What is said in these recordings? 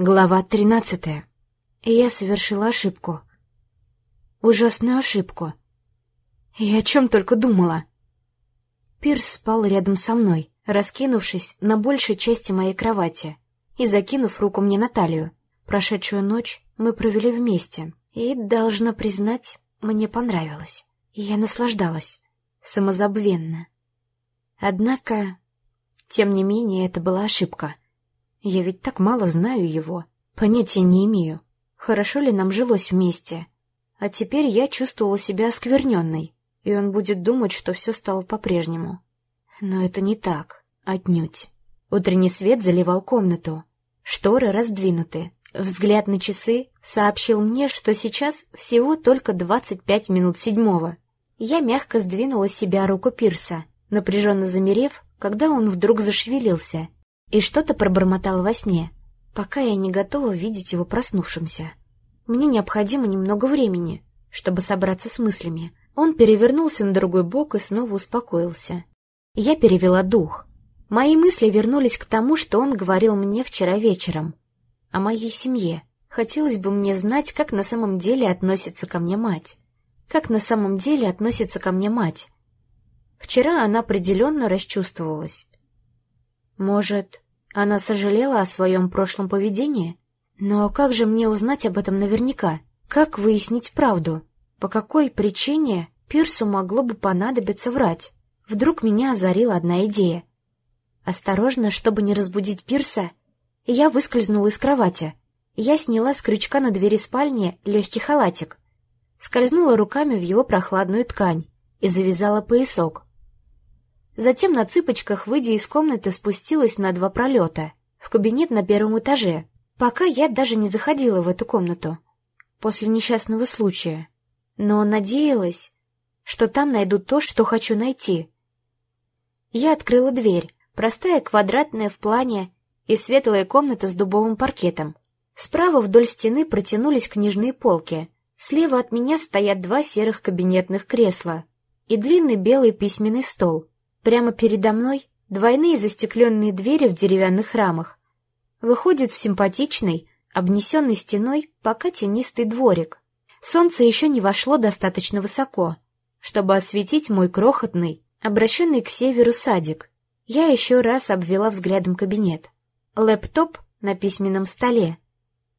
Глава тринадцатая. Я совершила ошибку. Ужасную ошибку. И о чем только думала. Пирс спал рядом со мной, раскинувшись на большей части моей кровати и закинув руку мне на талию. Прошедшую ночь мы провели вместе, и, должна признать, мне понравилось. Я наслаждалась, самозабвенно. Однако, тем не менее, это была ошибка — я ведь так мало знаю его. Понятия не имею, хорошо ли нам жилось вместе. А теперь я чувствовала себя оскверненной, и он будет думать, что все стало по-прежнему. Но это не так, отнюдь. Утренний свет заливал комнату. Шторы раздвинуты. Взгляд на часы сообщил мне, что сейчас всего только двадцать пять минут седьмого. Я мягко сдвинула себя руку Пирса, напряженно замерев, когда он вдруг зашевелился — и что-то пробормотал во сне, пока я не готова видеть его проснувшимся. Мне необходимо немного времени, чтобы собраться с мыслями. Он перевернулся на другой бок и снова успокоился. Я перевела дух. Мои мысли вернулись к тому, что он говорил мне вчера вечером. О моей семье. Хотелось бы мне знать, как на самом деле относится ко мне мать. Как на самом деле относится ко мне мать. Вчера она определенно расчувствовалась. Может, она сожалела о своем прошлом поведении? Но как же мне узнать об этом наверняка? Как выяснить правду? По какой причине Пирсу могло бы понадобиться врать? Вдруг меня озарила одна идея. Осторожно, чтобы не разбудить Пирса, я выскользнула из кровати. Я сняла с крючка на двери спальни легкий халатик, скользнула руками в его прохладную ткань и завязала поясок. Затем на цыпочках, выйдя из комнаты, спустилась на два пролета, в кабинет на первом этаже, пока я даже не заходила в эту комнату, после несчастного случая. Но надеялась, что там найду то, что хочу найти. Я открыла дверь, простая квадратная в плане и светлая комната с дубовым паркетом. Справа вдоль стены протянулись книжные полки. Слева от меня стоят два серых кабинетных кресла и длинный белый письменный стол — Прямо передо мной двойные застекленные двери в деревянных рамах. Выходит в симпатичный, обнесенный стеной пока тенистый дворик. Солнце еще не вошло достаточно высоко, чтобы осветить мой крохотный, обращенный к северу садик. Я еще раз обвела взглядом кабинет. Лэптоп на письменном столе.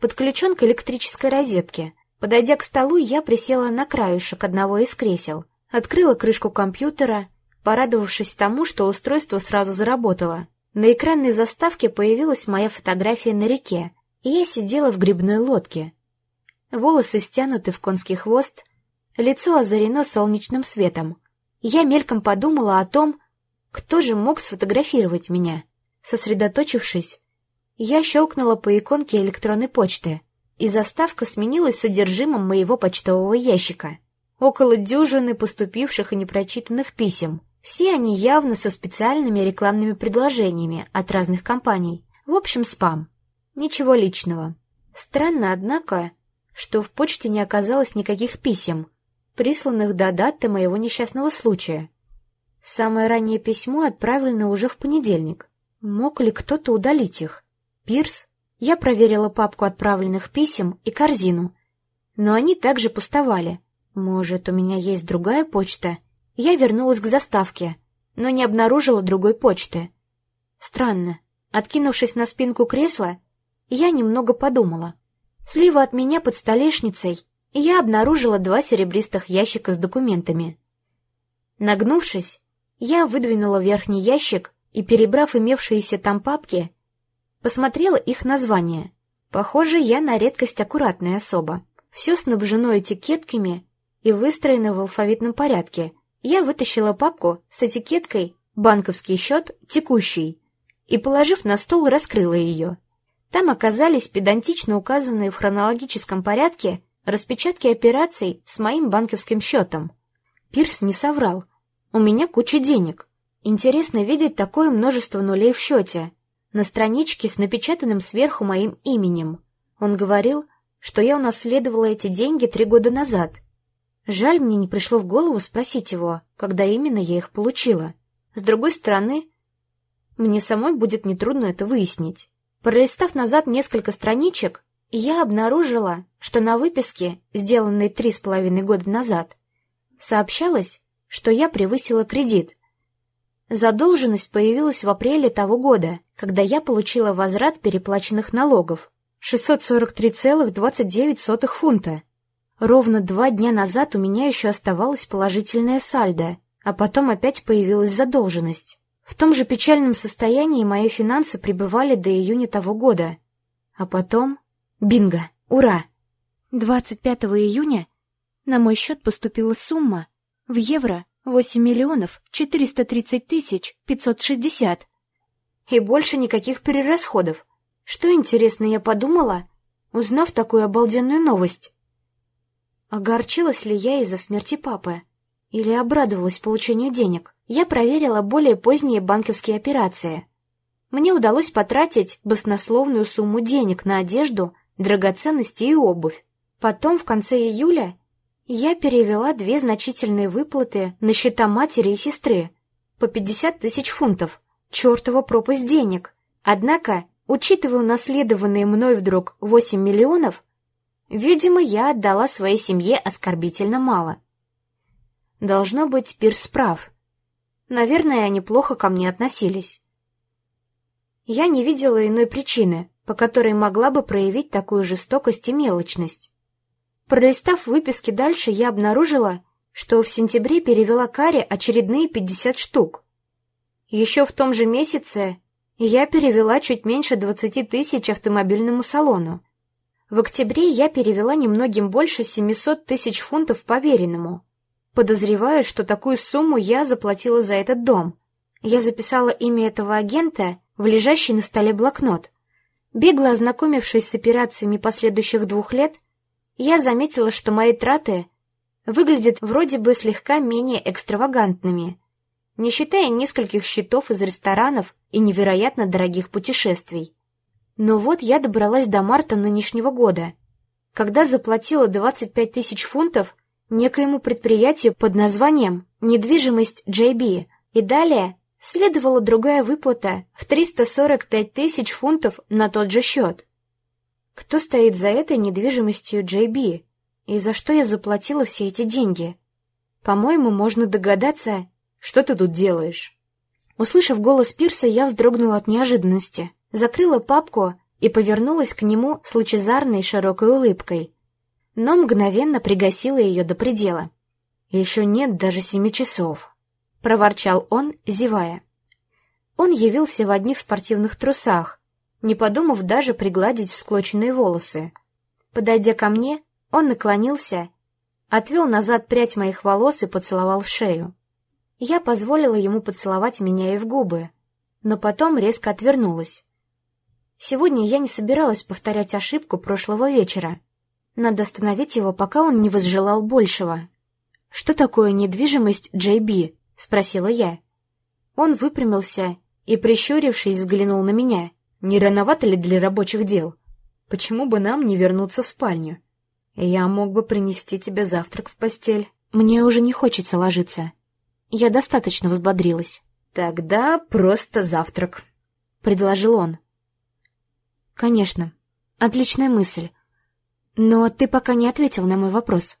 Подключен к электрической розетке. Подойдя к столу, я присела на краюшек одного из кресел, открыла крышку компьютера порадовавшись тому, что устройство сразу заработало. На экранной заставке появилась моя фотография на реке, и я сидела в грибной лодке. Волосы стянуты в конский хвост, лицо озарено солнечным светом. Я мельком подумала о том, кто же мог сфотографировать меня. Сосредоточившись, я щелкнула по иконке электронной почты, и заставка сменилась содержимым моего почтового ящика. Около дюжины поступивших и непрочитанных писем — все они явно со специальными рекламными предложениями от разных компаний. В общем, спам. Ничего личного. Странно, однако, что в почте не оказалось никаких писем, присланных до даты моего несчастного случая. Самое раннее письмо отправлено уже в понедельник. Мог ли кто-то удалить их? Пирс? Я проверила папку отправленных писем и корзину, но они также пустовали. Может, у меня есть другая почта, я вернулась к заставке, но не обнаружила другой почты. Странно. Откинувшись на спинку кресла, я немного подумала. Слева от меня под столешницей я обнаружила два серебристых ящика с документами. Нагнувшись, я выдвинула верхний ящик и, перебрав имевшиеся там папки, посмотрела их названия. Похоже, я на редкость аккуратная особа. Все снабжено этикетками и выстроено в алфавитном порядке — я вытащила папку с этикеткой «Банковский счет текущий» и, положив на стол, раскрыла ее. Там оказались педантично указанные в хронологическом порядке распечатки операций с моим банковским счетом. Пирс не соврал. У меня куча денег. Интересно видеть такое множество нулей в счете. На страничке с напечатанным сверху моим именем. Он говорил, что я унаследовала эти деньги три года назад, Жаль, мне не пришло в голову спросить его, когда именно я их получила. С другой стороны, мне самой будет нетрудно это выяснить. Пролистав назад несколько страничек, я обнаружила, что на выписке, сделанной три с половиной года назад, сообщалось, что я превысила кредит. Задолженность появилась в апреле того года, когда я получила возврат переплаченных налогов — 643,29 фунта. Ровно два дня назад у меня еще оставалось положительное сальдо, а потом опять появилась задолженность. В том же печальном состоянии мои финансы пребывали до июня того года. А потом Бинго! Ура! 25 июня на мой счет поступила сумма в евро 8 миллионов 430 тысяч 560. И больше никаких перерасходов. Что интересно я подумала, узнав такую обалденную новость? Огорчилась ли я из-за смерти папы? Или обрадовалась получению денег? Я проверила более поздние банковские операции. Мне удалось потратить баснословную сумму денег на одежду драгоценности и обувь. Потом, в конце июля, я перевела две значительные выплаты на счета матери и сестры по 50 тысяч фунтов. Чертова пропасть денег. Однако, учитывая унаследованные мной вдруг 8 миллионов, видимо, я отдала своей семье оскорбительно мало. Должно быть, Пирс прав. Наверное, они плохо ко мне относились. Я не видела иной причины, по которой могла бы проявить такую жестокость и мелочность. Пролистав выписки дальше, я обнаружила, что в сентябре перевела Каре очередные 50 штук. Еще в том же месяце я перевела чуть меньше 20 тысяч автомобильному салону. В октябре я перевела немногим больше 700 тысяч фунтов поверенному. Подозреваю, что такую сумму я заплатила за этот дом. Я записала имя этого агента в лежащий на столе блокнот. Бегло ознакомившись с операциями последующих двух лет, я заметила, что мои траты выглядят вроде бы слегка менее экстравагантными, не считая нескольких счетов из ресторанов и невероятно дорогих путешествий. Но вот я добралась до марта нынешнего года, когда заплатила 25 тысяч фунтов некоему предприятию под названием «Недвижимость JB», и далее следовала другая выплата в 345 тысяч фунтов на тот же счет. Кто стоит за этой недвижимостью JB? И за что я заплатила все эти деньги? По-моему, можно догадаться, что ты тут делаешь. Услышав голос Пирса, я вздрогнула от неожиданности, закрыла папку и повернулась к нему с лучезарной широкой улыбкой, но мгновенно пригасила ее до предела. Еще нет даже семи часов проворчал он, зевая. Он явился в одних спортивных трусах, не подумав даже пригладить всклоченные волосы. Подойдя ко мне, он наклонился, отвел назад прядь моих волос и поцеловал в шею. Я позволила ему поцеловать меня и в губы, но потом резко отвернулась. Сегодня я не собиралась повторять ошибку прошлого вечера. Надо остановить его, пока он не возжелал большего. Что такое недвижимость Джей Би? — спросила я. Он выпрямился и, прищурившись, взглянул на меня. «Не рановато ли для рабочих дел? Почему бы нам не вернуться в спальню? Я мог бы принести тебе завтрак в постель. Мне уже не хочется ложиться. Я достаточно взбодрилась». «Тогда просто завтрак», — предложил он. «Конечно. Отличная мысль. Но ты пока не ответил на мой вопрос».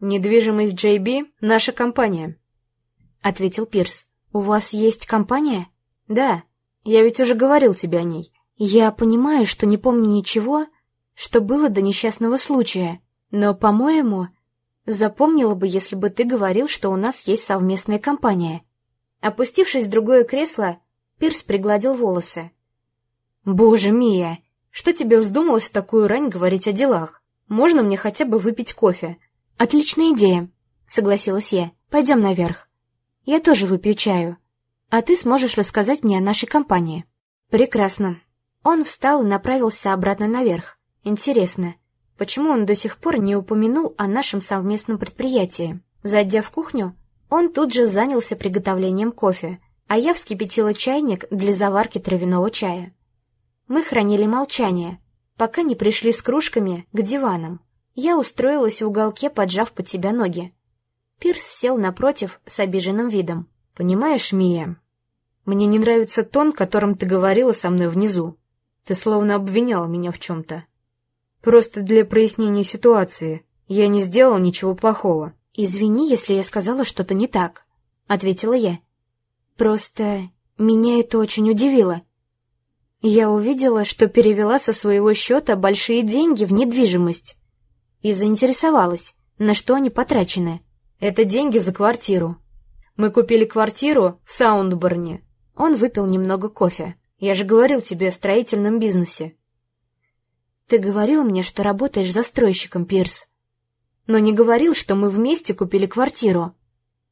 «Недвижимость JB — наша компания», — ответил Пирс. «У вас есть компания?» «Да. Я ведь уже говорил тебе о ней. Я понимаю, что не помню ничего, что было до несчастного случая, но, по-моему, запомнила бы, если бы ты говорил, что у нас есть совместная компания». Опустившись в другое кресло, Пирс пригладил волосы. «Боже, Мия, что тебе вздумалось в такую рань говорить о делах? Можно мне хотя бы выпить кофе?» «Отличная идея», — согласилась я. «Пойдем наверх». Я тоже выпью чаю. А ты сможешь рассказать мне о нашей компании. Прекрасно. Он встал и направился обратно наверх. Интересно, почему он до сих пор не упомянул о нашем совместном предприятии? Зайдя в кухню, он тут же занялся приготовлением кофе, а я вскипятила чайник для заварки травяного чая. Мы хранили молчание, пока не пришли с кружками к диванам. Я устроилась в уголке, поджав под себя ноги. Пирс сел напротив с обиженным видом. «Понимаешь, Мия, мне не нравится тон, которым ты говорила со мной внизу. Ты словно обвиняла меня в чем-то. Просто для прояснения ситуации. Я не сделал ничего плохого. «Извини, если я сказала что-то не так», — ответила я. «Просто меня это очень удивило. Я увидела, что перевела со своего счета большие деньги в недвижимость и заинтересовалась, на что они потрачены. Это деньги за квартиру. Мы купили квартиру в Саундборне. Он выпил немного кофе. Я же говорил тебе о строительном бизнесе. Ты говорил мне, что работаешь застройщиком, Пирс но не говорил, что мы вместе купили квартиру.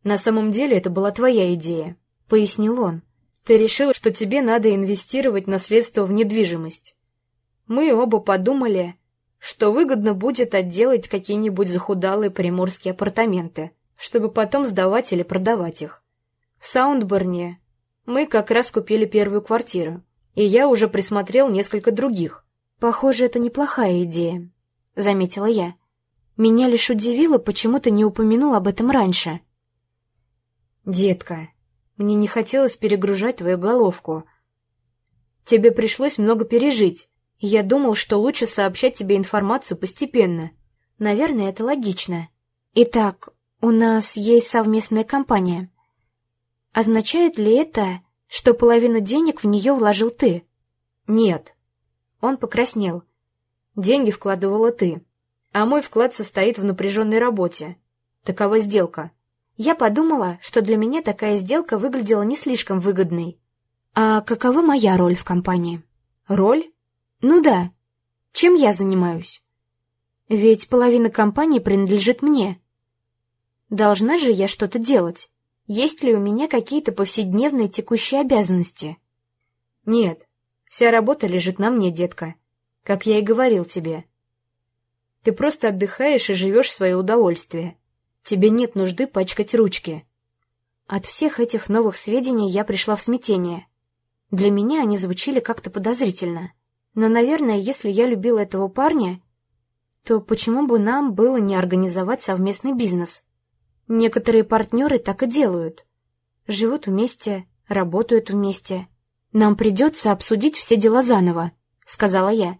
На самом деле это была твоя идея, — пояснил он. Ты решил, что тебе надо инвестировать наследство в недвижимость. Мы оба подумали, что выгодно будет отделать какие-нибудь захудалые приморские апартаменты, чтобы потом сдавать или продавать их. В Саундборне мы как раз купили первую квартиру, и я уже присмотрел несколько других. «Похоже, это неплохая идея», — заметила я. Меня лишь удивило, почему ты не упомянул об этом раньше. «Детка, мне не хотелось перегружать твою головку. Тебе пришлось много пережить, я думал, что лучше сообщать тебе информацию постепенно. Наверное, это логично. Итак, у нас есть совместная компания. Означает ли это, что половину денег в нее вложил ты?» «Нет». Он покраснел. «Деньги вкладывала ты а мой вклад состоит в напряженной работе. Такова сделка. Я подумала, что для меня такая сделка выглядела не слишком выгодной. А какова моя роль в компании? Роль? Ну да. Чем я занимаюсь? Ведь половина компании принадлежит мне. Должна же я что-то делать. Есть ли у меня какие-то повседневные текущие обязанности? Нет, вся работа лежит на мне, детка. Как я и говорил тебе. Ты просто отдыхаешь и живешь в свое удовольствие. Тебе нет нужды пачкать ручки. От всех этих новых сведений я пришла в смятение. Для меня они звучали как-то подозрительно. Но, наверное, если я любила этого парня, то почему бы нам было не организовать совместный бизнес? Некоторые партнеры так и делают. Живут вместе, работают вместе. Нам придется обсудить все дела заново, — сказала я.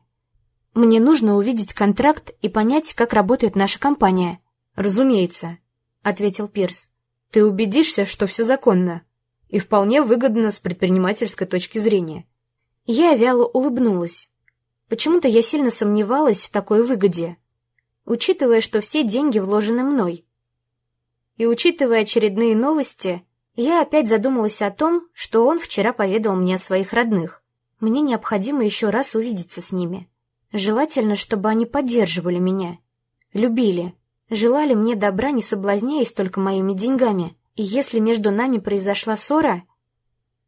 Мне нужно увидеть контракт и понять, как работает наша компания. Разумеется, ответил Пирс. Ты убедишься, что все законно и вполне выгодно с предпринимательской точки зрения. Я вяло улыбнулась. Почему-то я сильно сомневалась в такой выгоде, учитывая, что все деньги вложены мной. И учитывая очередные новости, я опять задумалась о том, что он вчера поведал мне о своих родных. Мне необходимо еще раз увидеться с ними. Желательно, чтобы они поддерживали меня, любили, желали мне добра, не соблазняясь только моими деньгами. И если между нами произошла ссора,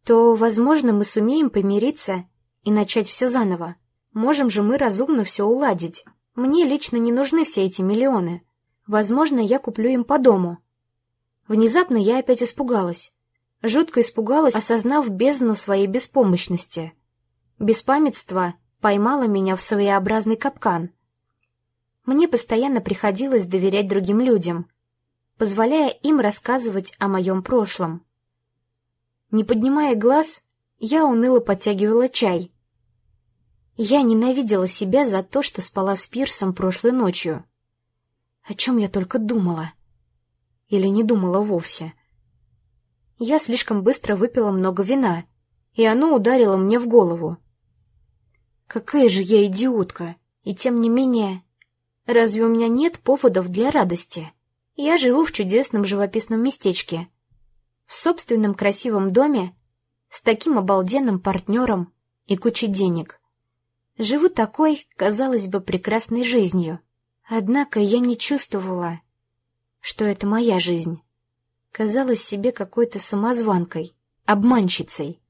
то, возможно, мы сумеем помириться и начать все заново. Можем же мы разумно все уладить. Мне лично не нужны все эти миллионы. Возможно, я куплю им по дому. Внезапно я опять испугалась. Жутко испугалась, осознав бездну своей беспомощности. Беспамятство поймала меня в своеобразный капкан. Мне постоянно приходилось доверять другим людям, позволяя им рассказывать о моем прошлом. Не поднимая глаз, я уныло подтягивала чай. Я ненавидела себя за то, что спала с Пирсом прошлой ночью. О чем я только думала. Или не думала вовсе. Я слишком быстро выпила много вина, и оно ударило мне в голову. Какая же я идиотка! И тем не менее, разве у меня нет поводов для радости? Я живу в чудесном живописном местечке, в собственном красивом доме, с таким обалденным партнером и кучей денег. Живу такой, казалось бы, прекрасной жизнью. Однако я не чувствовала, что это моя жизнь. Казалась себе какой-то самозванкой, обманщицей.